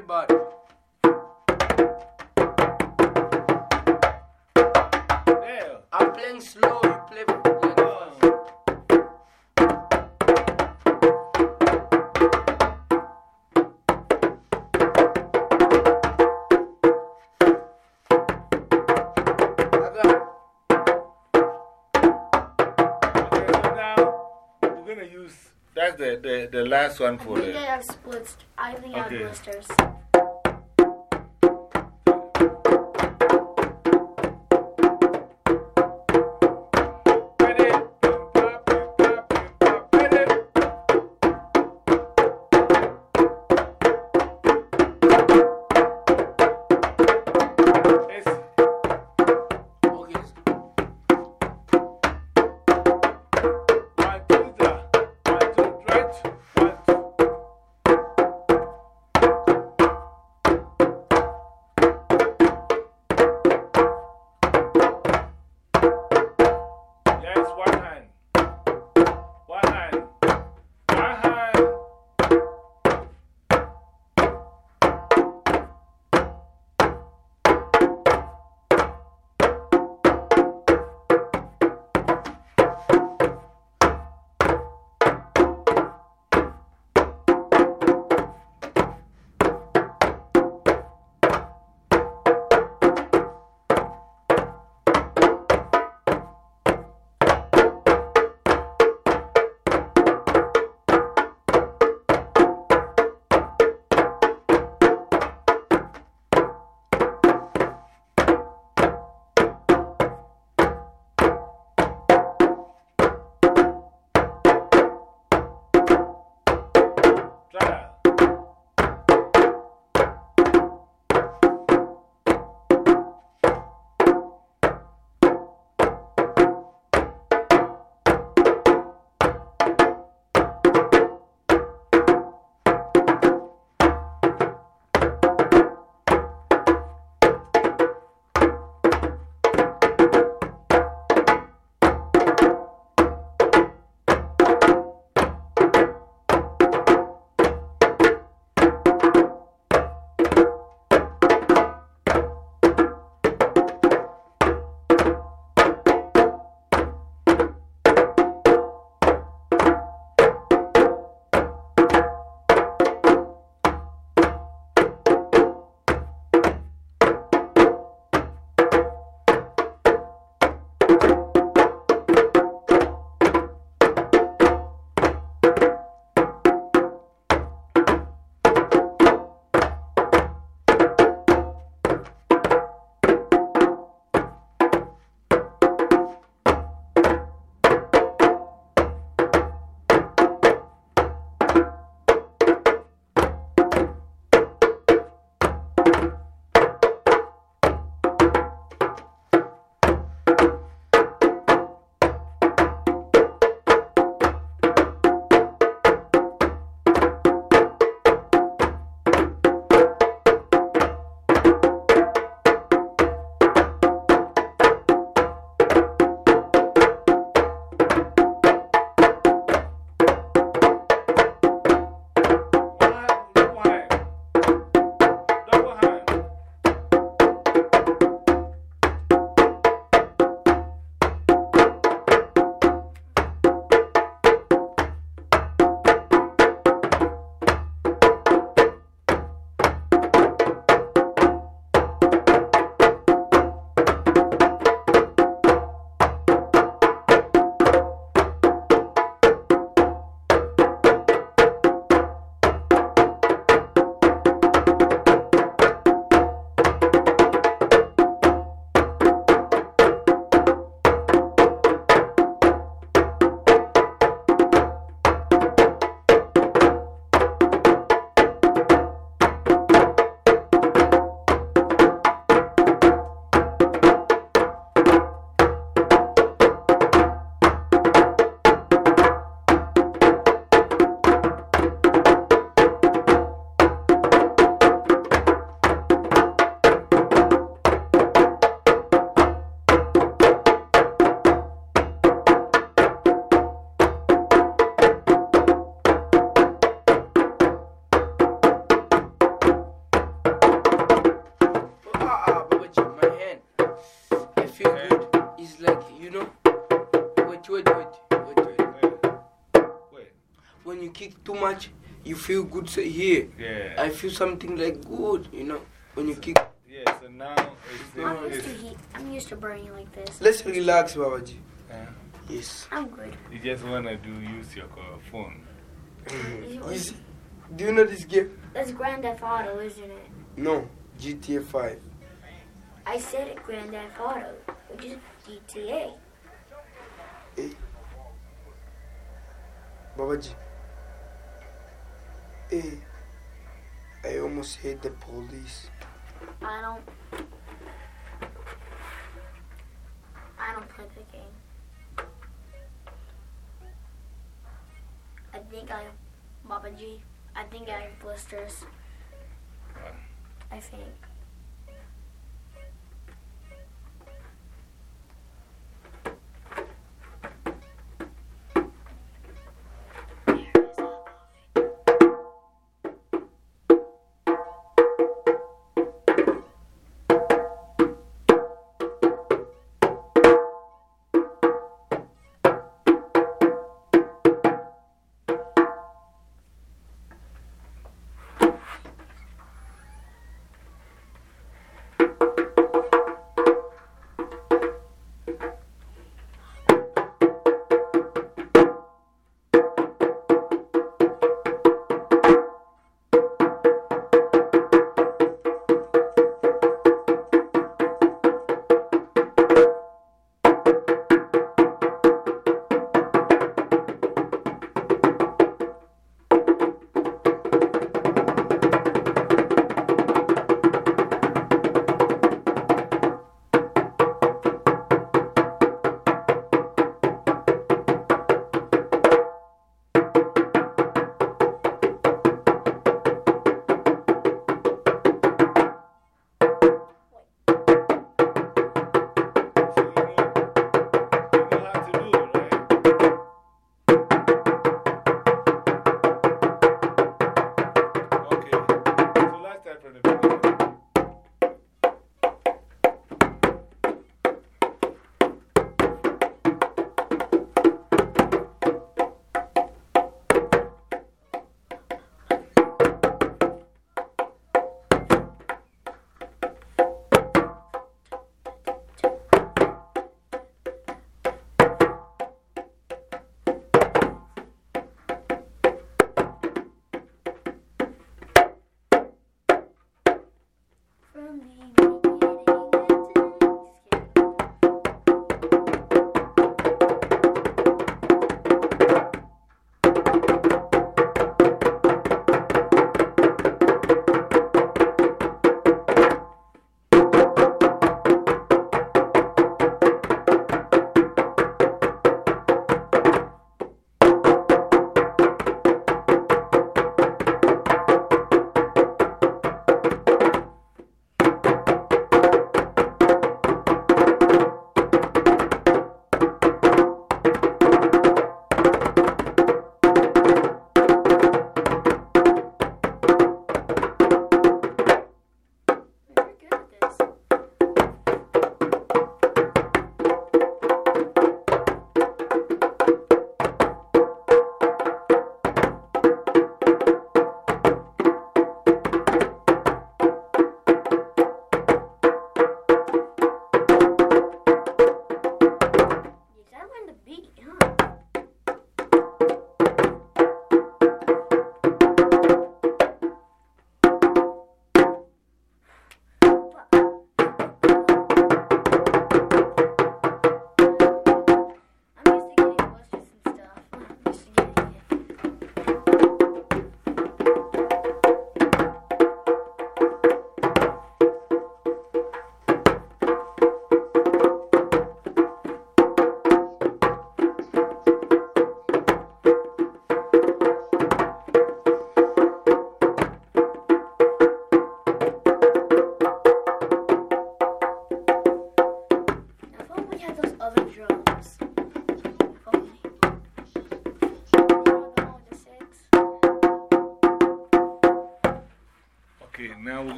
bad. Yeah. I'm playing slow, you play like fast. Aga, Okay, now we're going to use. That's the, the, the last one I for think I the. have splits. I think I have Okay. blisters. Try you. Too much, you feel good so here. Yeah. I feel something like good, you know, when you kick. yeah, so now it's. I'm used it's to heat. I'm used to burning like this. Let's relax, Babaji. uh, Yes. I'm good. you just want to do use your uh, phone. You see, do you know this game? That's Grand Theft Auto, isn't it? No, GTA 5. I said it Grand Theft Auto, which is GTA. Babaji. Hey, I almost hit the police. I don't. I don't play the game. I think I, Baba G. I think I have blisters. What? I think. So